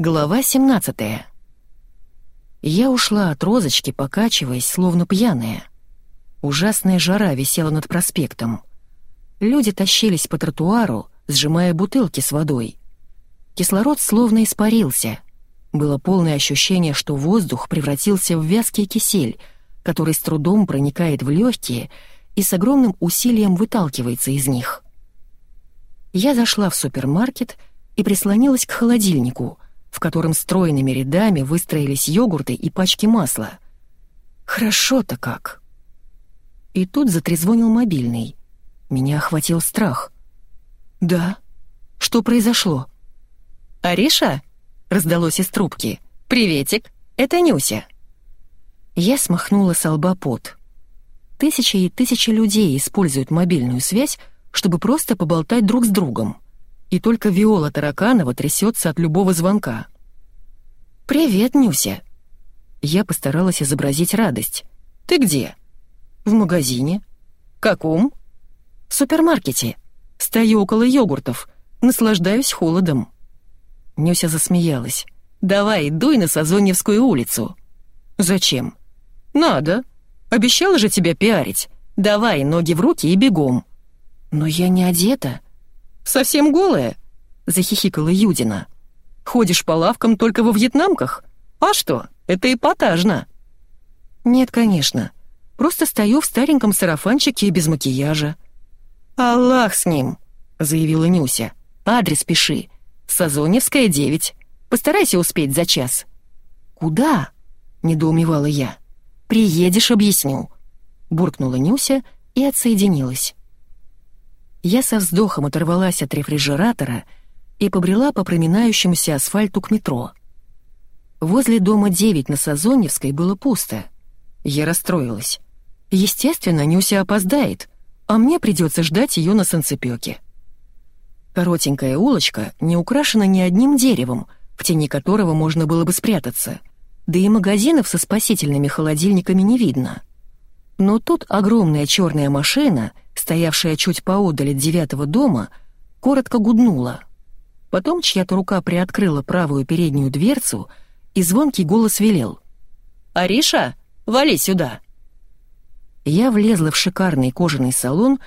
Глава 17 Я ушла от розочки, покачиваясь, словно пьяная. Ужасная жара висела над проспектом. Люди тащились по тротуару, сжимая бутылки с водой. Кислород словно испарился. Было полное ощущение, что воздух превратился в вязкий кисель, который с трудом проникает в легкие и с огромным усилием выталкивается из них. Я зашла в супермаркет и прислонилась к холодильнику — в котором стройными рядами выстроились йогурты и пачки масла. Хорошо-то как. И тут затрезвонил мобильный. Меня охватил страх. «Да? Что произошло?» «Ариша?» — раздалось из трубки. «Приветик, это Нюся». Я смахнула с лба пот. Тысячи и тысячи людей используют мобильную связь, чтобы просто поболтать друг с другом и только Виола Тараканова трясется от любого звонка. «Привет, Нюся!» Я постаралась изобразить радость. «Ты где?» «В магазине». «Каком?» «В супермаркете. Стою около йогуртов. Наслаждаюсь холодом». Нюся засмеялась. «Давай, дуй на Сазоньевскую улицу». «Зачем?» «Надо. Обещала же тебя пиарить. Давай, ноги в руки и бегом». «Но я не одета», «Совсем голая?» — захихикала Юдина. «Ходишь по лавкам только во вьетнамках? А что, это эпатажно!» «Нет, конечно. Просто стою в стареньком сарафанчике и без макияжа». «Аллах с ним!» — заявила Нюся. «Адрес пиши. Сазоневская, 9. Постарайся успеть за час». «Куда?» — недоумевала я. «Приедешь, объясню», — буркнула Нюся и отсоединилась. Я со вздохом оторвалась от рефрижератора и побрела по проминающемуся асфальту к метро. Возле дома 9 на Сазоневской было пусто. Я расстроилась. Естественно, Нюся опоздает, а мне придется ждать ее на санцепёке. Коротенькая улочка не украшена ни одним деревом, в тени которого можно было бы спрятаться, да и магазинов со спасительными холодильниками не видно. Но тут огромная черная машина — стоявшая чуть поодаль от девятого дома, коротко гуднула. Потом чья-то рука приоткрыла правую переднюю дверцу, и звонкий голос велел. «Ариша, вали сюда!» Я влезла в шикарный кожаный салон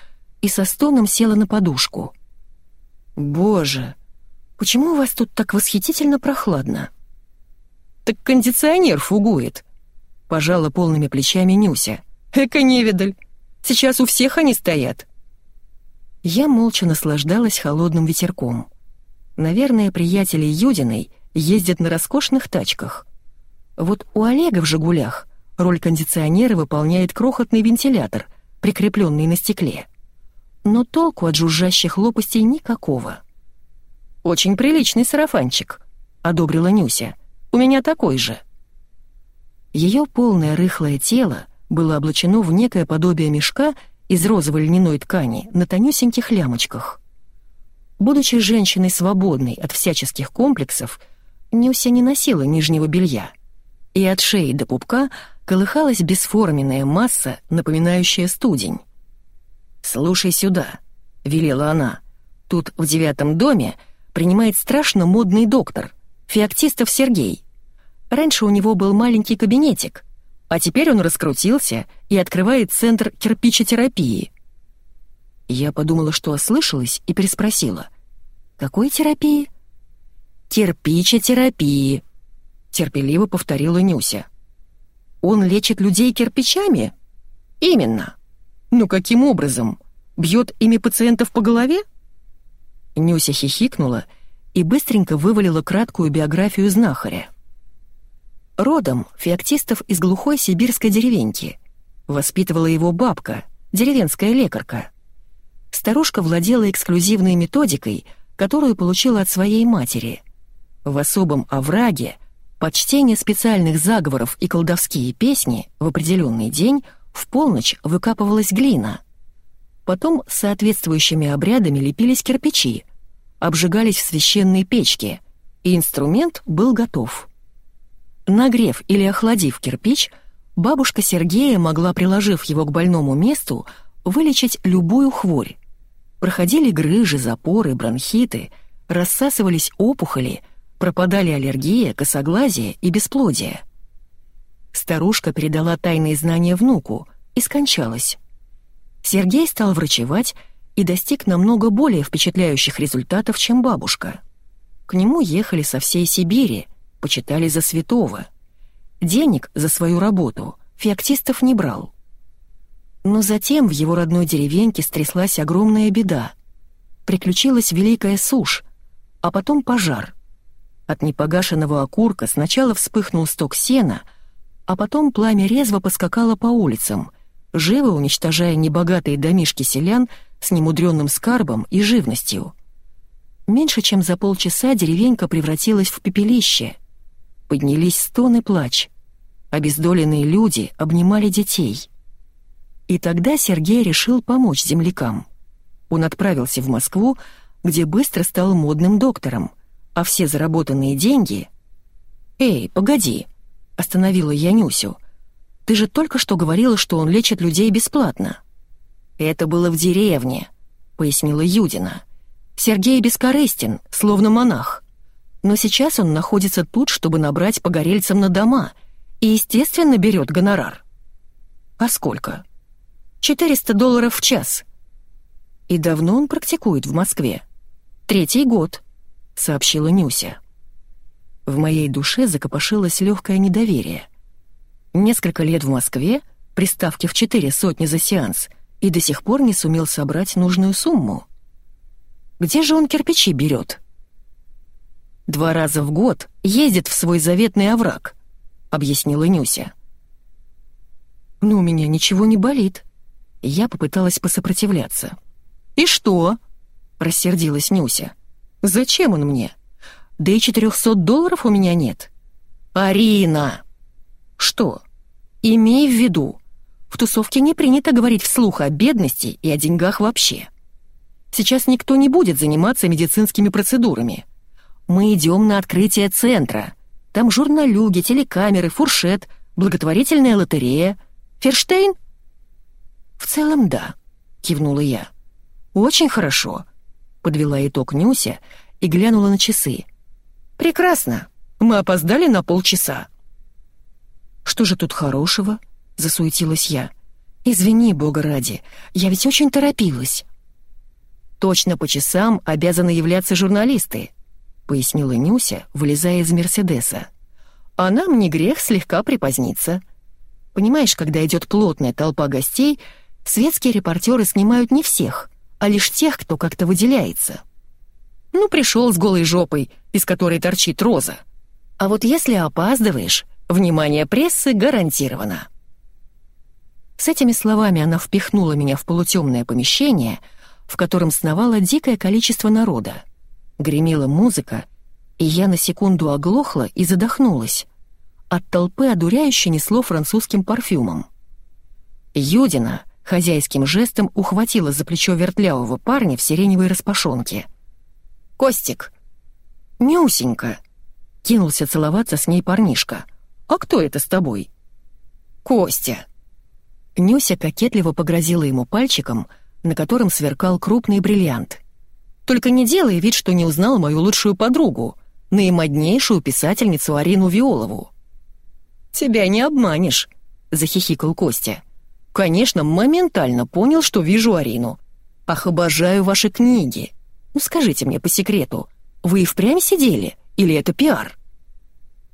и со стоном села на подушку. «Боже, почему у вас тут так восхитительно прохладно?» «Так кондиционер фугует», — пожала полными плечами Нюся. «Эко-невидаль, Сейчас у всех они стоят». Я молча наслаждалась холодным ветерком. Наверное, приятели Юдиной ездят на роскошных тачках. Вот у Олега в «Жигулях» роль кондиционера выполняет крохотный вентилятор, прикрепленный на стекле. Но толку от жужжащих лопастей никакого. «Очень приличный сарафанчик», — одобрила Нюся. «У меня такой же». Ее полное рыхлое тело было облачено в некое подобие мешка из розовой льняной ткани на тонюсеньких лямочках. Будучи женщиной свободной от всяческих комплексов, Нюся не носила нижнего белья, и от шеи до пупка колыхалась бесформенная масса, напоминающая студень. «Слушай сюда», — велела она, — «тут в девятом доме принимает страшно модный доктор, Феоктистов Сергей. Раньше у него был маленький кабинетик — а теперь он раскрутился и открывает центр кирпичетерапии. Я подумала, что ослышалась, и переспросила. «Какой терапии?» «Кирпичетерапии», — терпеливо повторила Нюся. «Он лечит людей кирпичами?» «Именно. Ну каким образом? Бьет ими пациентов по голове?» Нюся хихикнула и быстренько вывалила краткую биографию знахаря. Родом Феоктистов из глухой сибирской деревеньки. Воспитывала его бабка, деревенская лекарка. Старушка владела эксклюзивной методикой, которую получила от своей матери. В особом овраге почтение специальных заговоров и колдовские песни в определенный день в полночь выкапывалась глина. Потом соответствующими обрядами лепились кирпичи, обжигались в священной печке, и инструмент был готов. Нагрев или охладив кирпич, бабушка Сергея могла, приложив его к больному месту, вылечить любую хворь. Проходили грыжи, запоры, бронхиты, рассасывались опухоли, пропадали аллергия, косоглазие и бесплодие. Старушка передала тайные знания внуку и скончалась. Сергей стал врачевать и достиг намного более впечатляющих результатов, чем бабушка. К нему ехали со всей Сибири, почитали за святого. Денег за свою работу феоктистов не брал. Но затем в его родной деревеньке стряслась огромная беда. Приключилась великая сушь, а потом пожар. От непогашенного окурка сначала вспыхнул сток сена, а потом пламя резво поскакало по улицам, живо уничтожая небогатые домишки селян с немудренным скарбом и живностью. Меньше чем за полчаса деревенька превратилась в пепелище. Поднялись стоны плач. Обездоленные люди обнимали детей. И тогда Сергей решил помочь землякам. Он отправился в Москву, где быстро стал модным доктором, а все заработанные деньги... «Эй, погоди!» — остановила я Нюсю. «Ты же только что говорила, что он лечит людей бесплатно». «Это было в деревне», — пояснила Юдина. «Сергей бескорыстен, словно монах. Но сейчас он находится тут, чтобы набрать погорельцам на дома, и, естественно, берет гонорар». «А сколько?» 400 долларов в час. И давно он практикует в Москве? Третий год, сообщила Нюся. В моей душе закопошилось легкое недоверие. Несколько лет в Москве, приставки в четыре сотни за сеанс, и до сих пор не сумел собрать нужную сумму. Где же он кирпичи берет? Два раза в год ездит в свой заветный овраг, объяснила Нюся. «Но у меня ничего не болит», я попыталась посопротивляться. «И что?» — рассердилась Нюся. «Зачем он мне? Да и 400 долларов у меня нет». «Арина!» «Что?» «Имей в виду, в тусовке не принято говорить вслух о бедности и о деньгах вообще. Сейчас никто не будет заниматься медицинскими процедурами. Мы идем на открытие центра. Там журналюги, телекамеры, фуршет, благотворительная лотерея. Ферштейн «В целом, да», — кивнула я. «Очень хорошо», — подвела итог Нюся и глянула на часы. «Прекрасно. Мы опоздали на полчаса». «Что же тут хорошего?» — засуетилась я. «Извини, бога ради, я ведь очень торопилась». «Точно по часам обязаны являться журналисты», — пояснила Нюся, вылезая из «Мерседеса». «А нам не грех слегка припоздниться. Понимаешь, когда идет плотная толпа гостей — Светские репортеры снимают не всех, а лишь тех, кто как-то выделяется. Ну, пришел с голой жопой, из которой торчит роза. А вот если опаздываешь, внимание прессы гарантировано. С этими словами она впихнула меня в полутемное помещение, в котором сновало дикое количество народа. Гремела музыка, и я на секунду оглохла и задохнулась. От толпы одуряюще несло французским парфюмом. Юдина, хозяйским жестом ухватила за плечо вертлявого парня в сиреневой распашонке. «Костик!» «Нюсенька!» — кинулся целоваться с ней парнишка. «А кто это с тобой?» «Костя!» Нюся кокетливо погрозила ему пальчиком, на котором сверкал крупный бриллиант. «Только не делай вид, что не узнал мою лучшую подругу, наимоднейшую писательницу Арину Виолову». «Тебя не обманешь», — захихикал Костя. Конечно, моментально понял, что вижу Арину. Ах, обожаю ваши книги. Ну скажите мне по секрету, вы и впрямь сидели? Или это пиар?»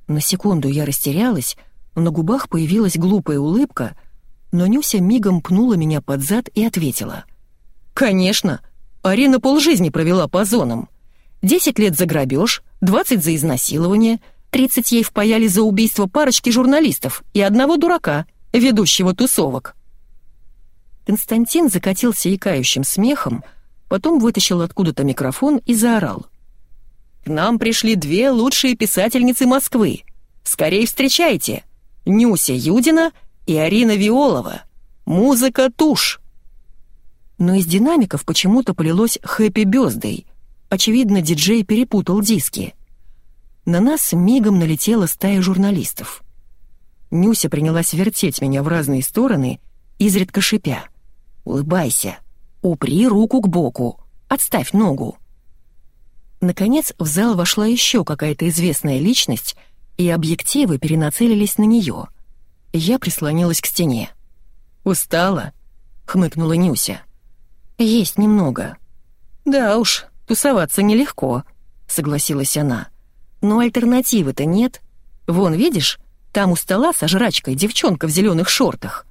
На секунду я растерялась, на губах появилась глупая улыбка, но Нюся мигом пнула меня под зад и ответила. «Конечно! Арина полжизни провела по зонам. Десять лет за грабеж, двадцать за изнасилование, тридцать ей впаяли за убийство парочки журналистов и одного дурака, ведущего тусовок. Константин закатился икающим смехом, потом вытащил откуда-то микрофон и заорал. «К нам пришли две лучшие писательницы Москвы. Скорей встречайте! Нюся Юдина и Арина Виолова. Музыка тушь!» Но из динамиков почему-то полилось «Хэппи Бёздэй». Очевидно, диджей перепутал диски. На нас мигом налетела стая журналистов. Нюся принялась вертеть меня в разные стороны, изредка шипя — Улыбайся. Упри руку к боку. Отставь ногу. Наконец в зал вошла еще какая-то известная личность, и объективы перенацелились на нее. Я прислонилась к стене. «Устала?» — хмыкнула Нюся. «Есть немного». «Да уж, тусоваться нелегко», — согласилась она. «Но альтернативы-то нет. Вон, видишь, там у стола со жрачкой девчонка в зеленых шортах.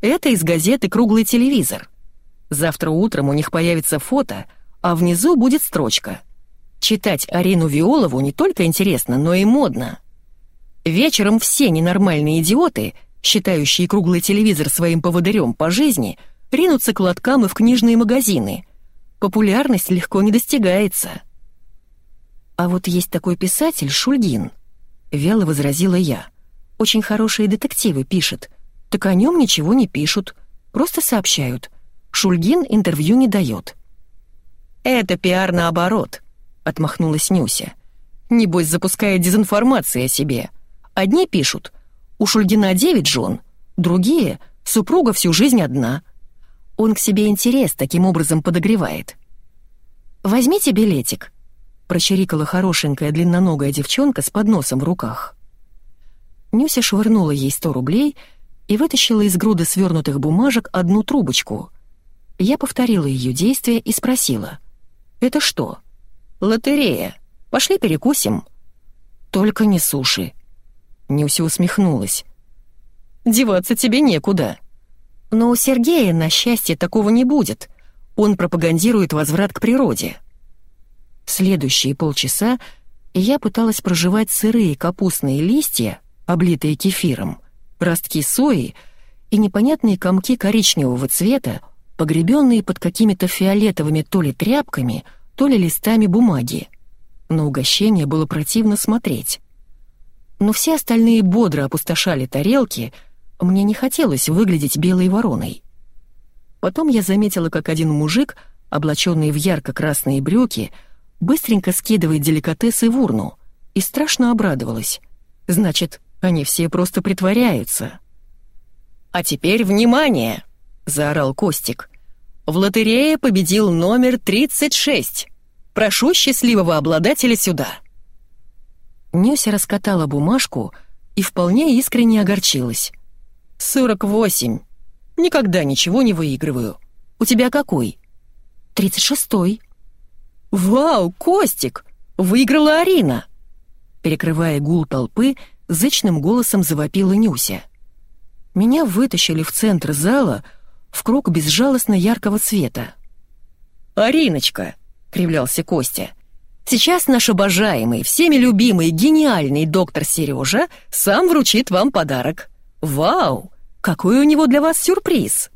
Это из газеты «Круглый телевизор». Завтра утром у них появится фото, а внизу будет строчка. Читать Арину Виолову не только интересно, но и модно. Вечером все ненормальные идиоты, считающие круглый телевизор своим поводырем по жизни, ринутся к лоткам и в книжные магазины. Популярность легко не достигается. А вот есть такой писатель Шульгин. Вяло возразила я. Очень хорошие детективы пишет. Так о нем ничего не пишут, просто сообщают. Шульгин интервью не дает. «Это пиар наоборот», — отмахнулась Нюся. «Небось, запускает дезинформация о себе. Одни пишут, у Шульгина девять жен, другие — супруга всю жизнь одна. Он к себе интерес таким образом подогревает. «Возьмите билетик», — прочирикала хорошенькая длинноногая девчонка с подносом в руках. Нюся швырнула ей сто рублей и вытащила из груды свернутых бумажек одну трубочку. Я повторила ее действие и спросила. «Это что?» «Лотерея. Пошли перекусим». «Только не суши». Нюся усмехнулась. «Деваться тебе некуда». «Но у Сергея, на счастье, такого не будет. Он пропагандирует возврат к природе». Следующие полчаса я пыталась проживать сырые капустные листья, облитые кефиром, ростки сои и непонятные комки коричневого цвета, погребенные под какими-то фиолетовыми то ли тряпками, то ли листами бумаги. На угощение было противно смотреть. Но все остальные бодро опустошали тарелки, мне не хотелось выглядеть белой вороной. Потом я заметила, как один мужик, облаченный в ярко-красные брюки, быстренько скидывает деликатесы в урну, и страшно обрадовалась. Значит, они все просто притворяются. «А теперь внимание!» — заорал Костик. «В лотерее победил номер 36. Прошу счастливого обладателя сюда». Нюся раскатала бумажку и вполне искренне огорчилась. «Сорок восемь. Никогда ничего не выигрываю. У тебя какой?» «Тридцать шестой». «Вау, Костик! Выиграла Арина!» Перекрывая гул толпы, зычным голосом завопила Нюся. Меня вытащили в центр зала в круг безжалостно яркого цвета. «Ариночка!» — кривлялся Костя. «Сейчас наш обожаемый, всеми любимый, гениальный доктор Сережа сам вручит вам подарок. Вау! Какой у него для вас сюрприз!»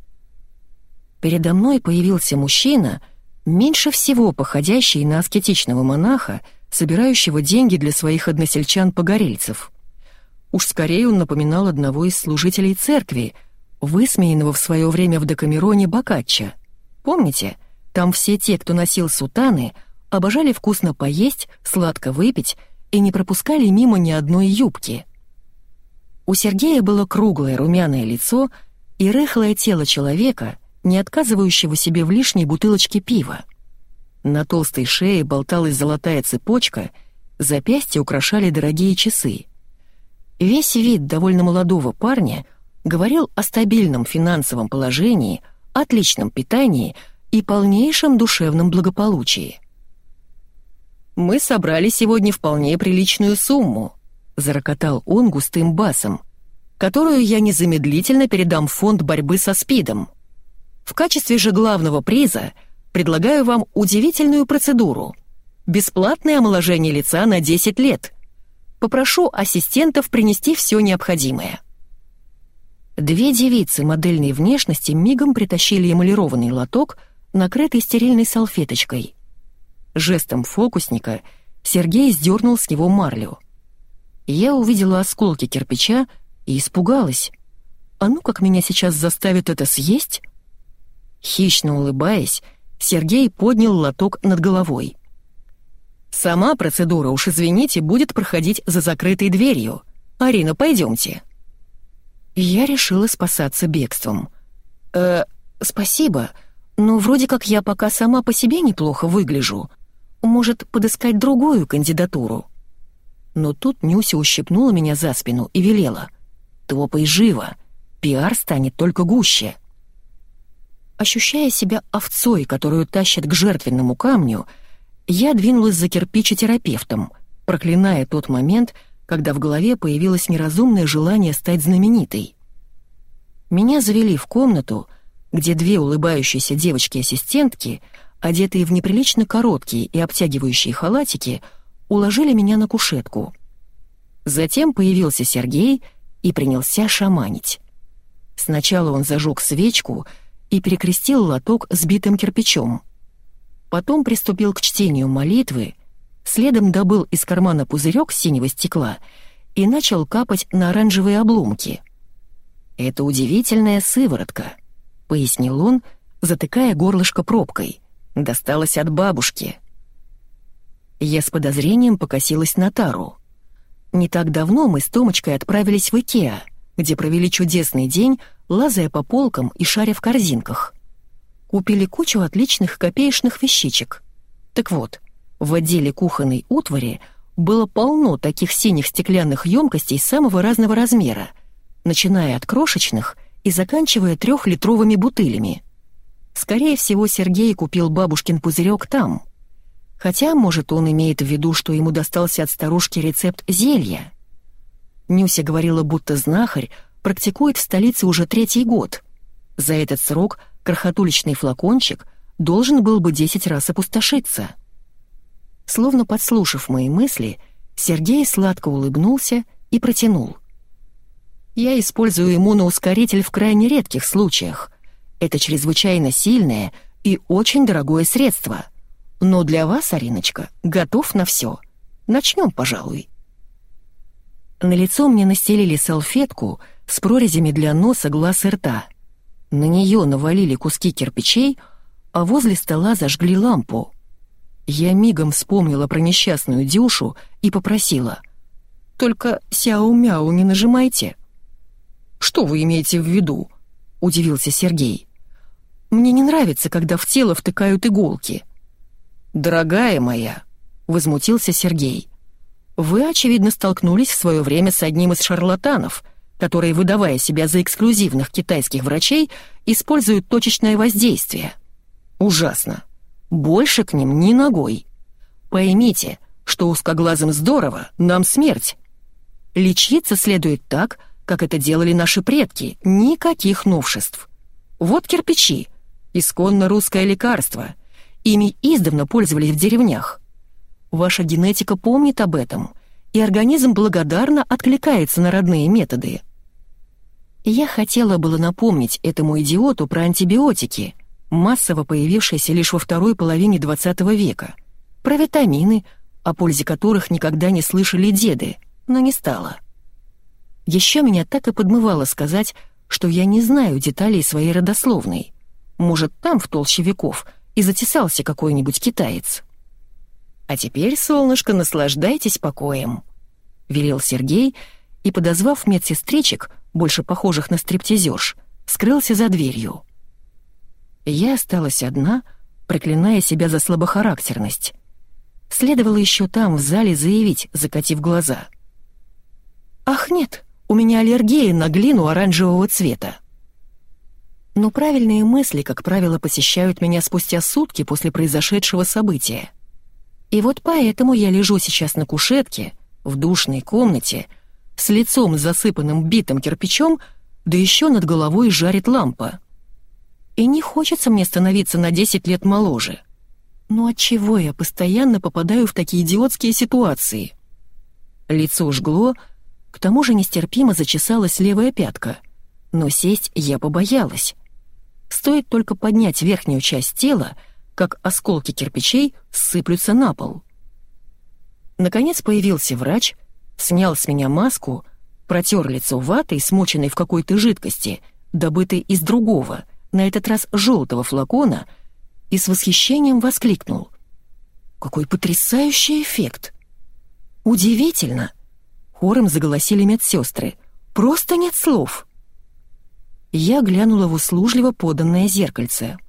Передо мной появился мужчина, меньше всего походящий на аскетичного монаха, собирающего деньги для своих односельчан-погорельцев. Уж скорее он напоминал одного из служителей церкви, высмеянного в свое время в Декамероне Бокаччо. Помните, там все те, кто носил сутаны, обожали вкусно поесть, сладко выпить и не пропускали мимо ни одной юбки. У Сергея было круглое румяное лицо и рыхлое тело человека, не отказывающего себе в лишней бутылочке пива. На толстой шее болталась золотая цепочка, запястья украшали дорогие часы. Весь вид довольно молодого парня говорил о стабильном финансовом положении, отличном питании и полнейшем душевном благополучии. «Мы собрали сегодня вполне приличную сумму», — зарокотал он густым басом, «которую я незамедлительно передам в фонд борьбы со СПИДом. В качестве же главного приза предлагаю вам удивительную процедуру — бесплатное омоложение лица на 10 лет — Попрошу ассистентов принести все необходимое». Две девицы модельной внешности мигом притащили эмалированный лоток, накрытый стерильной салфеточкой. Жестом фокусника Сергей сдернул с него марлю. Я увидела осколки кирпича и испугалась. А ну как меня сейчас заставят это съесть? Хищно улыбаясь, Сергей поднял лоток над головой. Сама процедура, уж извините, будет проходить за закрытой дверью. Арина, пойдемте. Я решила спасаться бегством. Э, спасибо, но вроде как я пока сама по себе неплохо выгляжу. Может, подыскать другую кандидатуру? Но тут Нюся ущипнула меня за спину и велела. «Топай живо! Пиар станет только гуще!» Ощущая себя овцой, которую тащат к жертвенному камню, я двинулась за кирпичетерапевтом, проклиная тот момент, когда в голове появилось неразумное желание стать знаменитой. Меня завели в комнату, где две улыбающиеся девочки-ассистентки, одетые в неприлично короткие и обтягивающие халатики, уложили меня на кушетку. Затем появился Сергей и принялся шаманить. Сначала он зажег свечку и перекрестил лоток сбитым кирпичом. Потом приступил к чтению молитвы, следом добыл из кармана пузырек синего стекла и начал капать на оранжевые обломки. «Это удивительная сыворотка», — пояснил он, затыкая горлышко пробкой. «Досталась от бабушки». Я с подозрением покосилась на Тару. Не так давно мы с Томочкой отправились в Икеа, где провели чудесный день, лазая по полкам и шаря в корзинках. Купили кучу отличных копеечных вещичек. Так вот, в отделе кухонной утвари было полно таких синих стеклянных емкостей самого разного размера, начиная от крошечных и заканчивая трехлитровыми бутылями. Скорее всего, Сергей купил бабушкин пузырек там. Хотя, может, он имеет в виду, что ему достался от старушки рецепт зелья. Нюся говорила, будто знахарь практикует в столице уже третий год. За этот срок крохотуличный флакончик должен был бы десять раз опустошиться. Словно подслушав мои мысли, Сергей сладко улыбнулся и протянул. «Я использую иммуноускоритель в крайне редких случаях. Это чрезвычайно сильное и очень дорогое средство. Но для вас, Ариночка, готов на все. Начнем, пожалуй». На лицо мне настелили салфетку с прорезями для носа, глаз и рта. На нее навалили куски кирпичей, а возле стола зажгли лампу. Я мигом вспомнила про несчастную Дюшу и попросила. «Только сяо-мяу не нажимайте». «Что вы имеете в виду?» — удивился Сергей. «Мне не нравится, когда в тело втыкают иголки». «Дорогая моя», — возмутился Сергей, вы, очевидно, столкнулись в свое время с одним из шарлатанов, которые, выдавая себя за эксклюзивных китайских врачей, используют точечное воздействие. Ужасно. Больше к ним ни ногой. Поймите, что узкоглазым здорово, нам смерть. Лечиться следует так, как это делали наши предки, никаких новшеств. Вот кирпичи, исконно русское лекарство. Ими издавна пользовались в деревнях. Ваша генетика помнит об этом, и организм благодарно откликается на родные методы. Я хотела было напомнить этому идиоту про антибиотики, массово появившиеся лишь во второй половине XX века, про витамины, о пользе которых никогда не слышали деды, но не стала. Еще меня так и подмывало сказать, что я не знаю деталей своей родословной. Может, там, в толще веков, и затесался какой-нибудь китаец. «А теперь, солнышко, наслаждайтесь покоем», — велел Сергей и, подозвав медсестричек, больше похожих на стриптизерш, скрылся за дверью. Я осталась одна, проклиная себя за слабохарактерность. Следовало еще там, в зале, заявить, закатив глаза. «Ах нет, у меня аллергия на глину оранжевого цвета». Но правильные мысли, как правило, посещают меня спустя сутки после произошедшего события — и вот поэтому я лежу сейчас на кушетке, в душной комнате, с лицом засыпанным битым кирпичом, да еще над головой жарит лампа. И не хочется мне становиться на 10 лет моложе. Но отчего я постоянно попадаю в такие идиотские ситуации? Лицо жгло, к тому же нестерпимо зачесалась левая пятка, но сесть я побоялась. Стоит только поднять верхнюю часть тела — как осколки кирпичей сыплются на пол. Наконец появился врач, снял с меня маску, протер лицо ватой, смоченной в какой-то жидкости, добытой из другого, на этот раз желтого флакона, и с восхищением воскликнул. «Какой потрясающий эффект!» «Удивительно!» — хором заголосили медсестры. «Просто нет слов!» Я глянула в услужливо поданное зеркальце —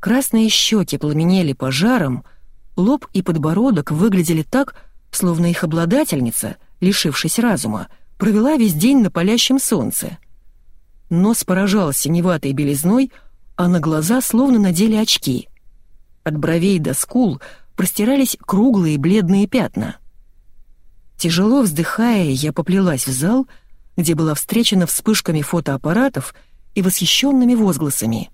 Красные щеки пламенели пожаром, Лоб и подбородок выглядели так, словно их обладательница, лишившись разума, провела весь день на палящем солнце. Нос поражал синеватой белизной, а на глаза словно надели очки. От бровей до скул простирались круглые бледные пятна. Тяжело вздыхая, я поплелась в зал, где была встречена вспышками фотоаппаратов и восхищенными возгласами.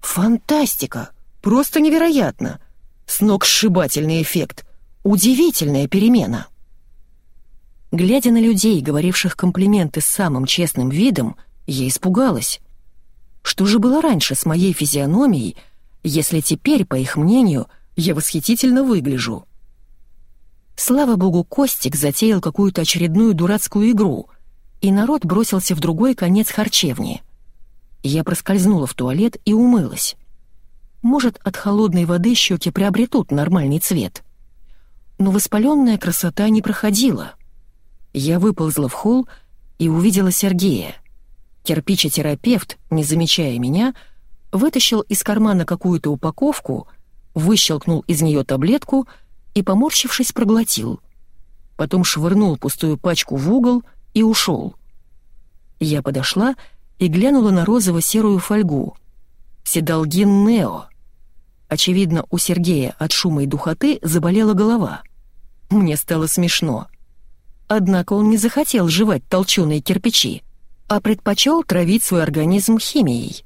«Фантастика! Просто невероятно! Сногсшибательный эффект! Удивительная перемена!» Глядя на людей, говоривших комплименты с самым честным видом, я испугалась. Что же было раньше с моей физиономией, если теперь, по их мнению, я восхитительно выгляжу? Слава богу, Костик затеял какую-то очередную дурацкую игру, и народ бросился в другой конец харчевни. Я проскользнула в туалет и умылась. Может, от холодной воды щеки приобретут нормальный цвет. Но воспаленная красота не проходила — я выползла в холл и увидела Сергея. Кирпичетерапевт, не замечая меня, вытащил из кармана какую-то упаковку, выщелкнул из нее таблетку и, поморщившись, проглотил. Потом швырнул пустую пачку в угол и ушел. Я подошла и глянула на розово-серую фольгу. Седалгин Нео. Очевидно, у Сергея от шума и духоты заболела голова. Мне стало смешно. Однако он не захотел жевать толченые кирпичи, а предпочел травить свой организм химией.